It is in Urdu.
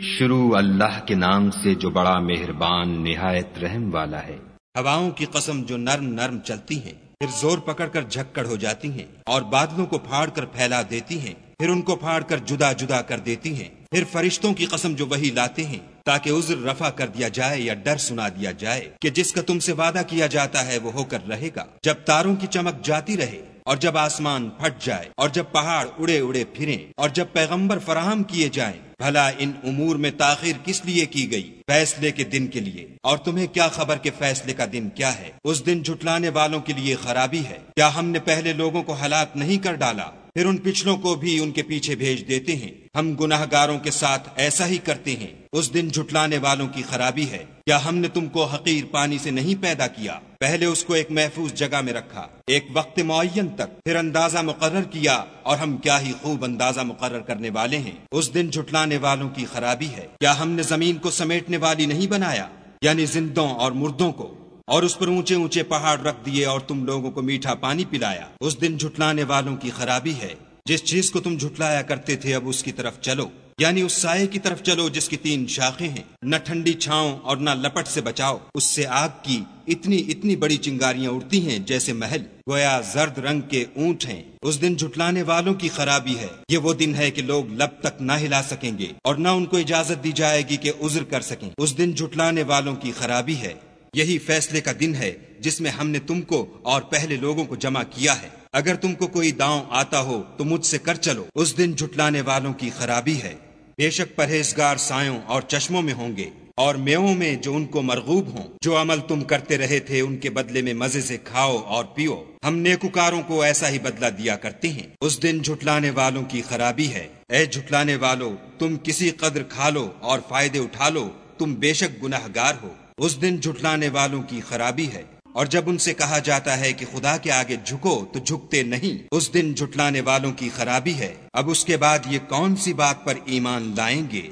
شروع اللہ کے نام سے جو بڑا مہربان نہایت رحم والا ہے۔ ہواؤں کی قسم جو نرم نرم چلتی ہیں، پھر زور پکڑ کر جھکڑ ہو جاتی ہیں اور بادلوں کو پھاڑ کر پھیلا دیتی ہیں، پھر ان کو پھاڑ کر جدا جدا کر دیتی ہیں، پھر فرشتوں کی قسم جو وہی لاتے ہیں، تاکہ عذر رفع کر دیا جائے یا ڈر سنا دیا جائے کہ جس کا تم سے وعدہ کیا جاتا ہے وہ ہو کر رہے گا۔ جب تاروں کی چمک جاتی رہے اور جب آسمان پھٹ جائے اور جب پہاڑ اڑے اڑے پھریں اور جب پیغمبر فراہم کیے جائیں بھلا ان امور میں تاخیر کس لیے کی گئی؟ فیصلے کے دن کے لیے۔ اور تمہیں کیا خبر کہ فیصلے کا دن کیا ہے؟ اس دن جھٹلانے والوں کے لیے خرابی ہے۔ کیا ہم نے پہلے لوگوں کو ہلاک نہیں کر ڈالا؟ پھر ان پچھلوں کو بھی ان کے پیچھے بھیج دیتے ہیں۔ ہم گناہ گاروں کے ساتھ ایسا ہی کرتے ہیں۔ اس دن جھٹلانے والوں کی خرابی ہے۔ کیا ہم نے تم کو حقیر پانی سے نہیں پیدا کیا؟ پہلے اس کو ایک محفوظ جگہ میں رکھا۔ ایک وقت معین تک پھر اندازہ مقرر کیا اور ہم کیا ہی خوب اندازہ مقرر کرنے والے ہیں۔ اس دن جھٹلانے والوں کی خرابی ہے۔ کیا ہم نے زمین کو سمیٹنے والی نہیں بنایا؟ یعنی زندوں اور مردوں کو۔ اور اس پر اونچے اونچے پہاڑ رکھ دیے اور تم لوگوں کو میٹھا پانی پلایا۔ اس دن جھٹلانے والوں کی خرابی ہے۔ جس چیز کو تم جھٹلایا کرتے تھے، اب اس کی طرف چلو۔ یعنی اس سائے کی طرف چلو جس کی تین شاخیں ہیں۔ نہ ٹھنڈی چھاؤں اور نہ لپٹ سے بچاؤ۔ اس سے آگ کی اتنی اتنی بڑی چنگاریاں اڑتی ہیں جیسے محل۔ گویا زرد رنگ کے اونٹ ہیں۔ اس دن جھٹلانے والوں کی خرابی ہے۔ یہ وہ دن ہے کہ لوگ لب تک نہ ہلا سکیں گے اور نہ ان کو اجازت دی جائے گی کہ عذر کر سکیں۔ اس دن جھٹلانے والوں کی خرابی ہے۔ یہی فیصلے کا دن ہے جس میں ہم نے تم کو اور پہلے لوگوں کو جمع کیا ہے۔ اگر تم کو کوئی داؤں آتا ہو تو مجھ سے کر چلو۔ اس دن جھٹلانے والوں کی خرابی ہے۔ بے شک پرہیزگار سایوں اور چشموں میں ہوں گے اور میووں میں جو ان کو مرغوب ہوں۔ جو عمل تم کرتے رہے تھے ان کے بدلے میں مزے سے کھاؤ اور پیو۔ ہم نیکوکاروں کو ایسا ہی بدلہ دیا کرتے ہیں۔ اس دن جھٹلانے والوں کی خرابی ہے۔ اے جھٹلانے والو، تم کسی قدر کھا لو اور فائدے اٹھا لو۔ تم بے شک گناہ گار ہو۔ اس دن جھٹلانے والوں کی خرابی ہے۔ اور جب ان سے کہا جاتا ہے کہ خدا کے آگے جھکو، تو جھکتے نہیں۔ اس دن جھٹلانے والوں کی خرابی ہے۔ اب اس کے بعد یہ کون سی بات پر ایمان لائیں گے؟